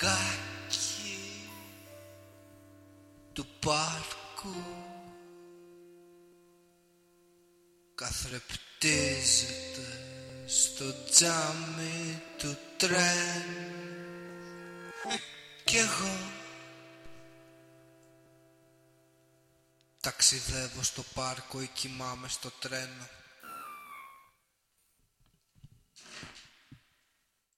Κάκι του πάρκου καθρεπτίζεται στο τζάμι του τρένου κι εγώ ταξιδεύω στο πάρκο ή κοιμάμαι στο τρένο.